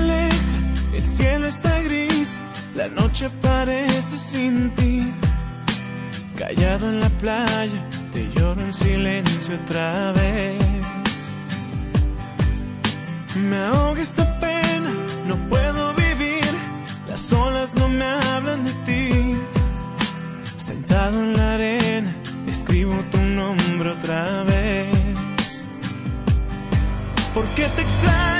Aleja, el cielo está gris, la noche parece sin ti. Callado en la playa, te lloro en silencio otra vez. Me ahoga esta pena, no puedo vivir, las olas no me hablan de ti. Sentado en la arena, escribo tu nombre otra vez. ¿Por qué te extraño?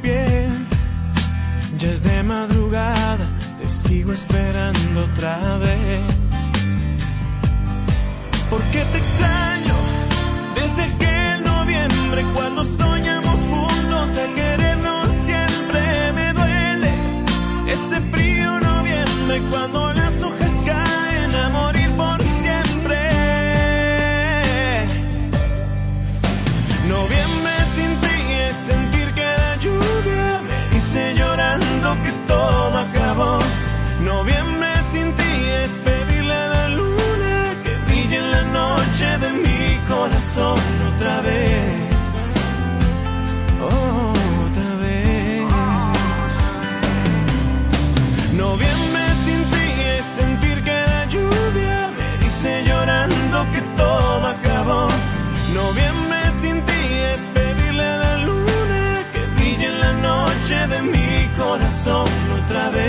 escrito en mi piel. Ya es de madrugada, te sigo esperando otra vez. Que todo acabó. Noviembre sin ti es pedirle a la luna que brille en la noche de mi corazón otra vez. Otra vez. Noviembre sin ti es sentir que la lluvia me dice llorando que todo acabó. Noviembre sin ti es pedirle corazón otra vez.